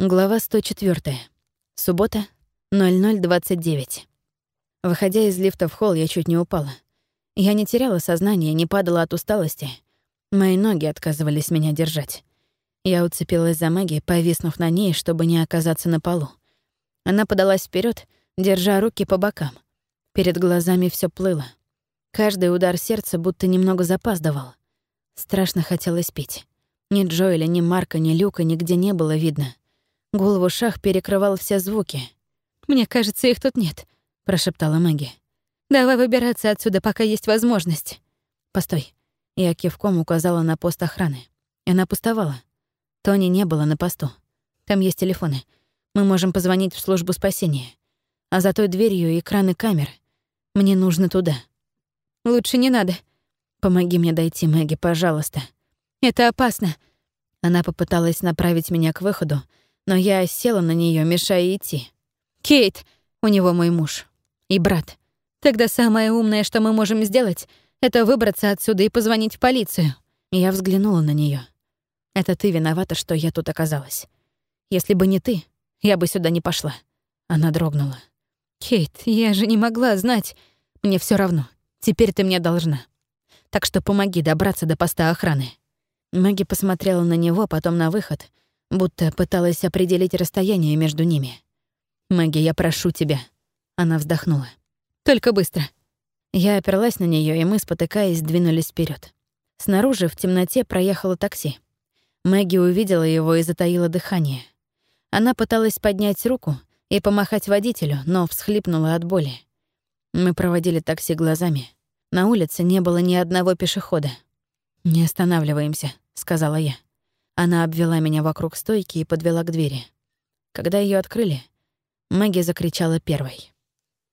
Глава 104. Суббота, 00.29. Выходя из лифта в холл, я чуть не упала. Я не теряла сознание, не падала от усталости. Мои ноги отказывались меня держать. Я уцепилась за Мэгги, повиснув на ней, чтобы не оказаться на полу. Она подалась вперед, держа руки по бокам. Перед глазами все плыло. Каждый удар сердца будто немного запаздывал. Страшно хотелось пить. Ни Джоэля, ни Марка, ни Люка нигде не было видно. Гул в ушах перекрывал все звуки. «Мне кажется, их тут нет», — прошептала Мэгги. «Давай выбираться отсюда, пока есть возможность». «Постой». Я кивком указала на пост охраны. Она пустовала. Тони не было на посту. Там есть телефоны. Мы можем позвонить в службу спасения. А за той дверью экраны камер. Мне нужно туда. Лучше не надо. Помоги мне дойти, Мэгги, пожалуйста. Это опасно. Она попыталась направить меня к выходу, но я села на нее, мешая идти. «Кейт!» У него мой муж. И брат. Тогда самое умное, что мы можем сделать, это выбраться отсюда и позвонить в полицию. Я взглянула на нее. Это ты виновата, что я тут оказалась. Если бы не ты, я бы сюда не пошла. Она дрогнула. Кейт, я же не могла знать. Мне все равно. Теперь ты мне должна. Так что помоги добраться до поста охраны. Мэгги посмотрела на него, потом на выход, будто пыталась определить расстояние между ними. «Мэгги, я прошу тебя». Она вздохнула. «Только быстро». Я оперлась на нее, и мы, спотыкаясь, двинулись вперед. Снаружи в темноте проехало такси. Мэгги увидела его и затаила дыхание. Она пыталась поднять руку и помахать водителю, но всхлипнула от боли. Мы проводили такси глазами. На улице не было ни одного пешехода. «Не останавливаемся», — сказала я. Она обвела меня вокруг стойки и подвела к двери. Когда ее открыли, Мэгги закричала первой.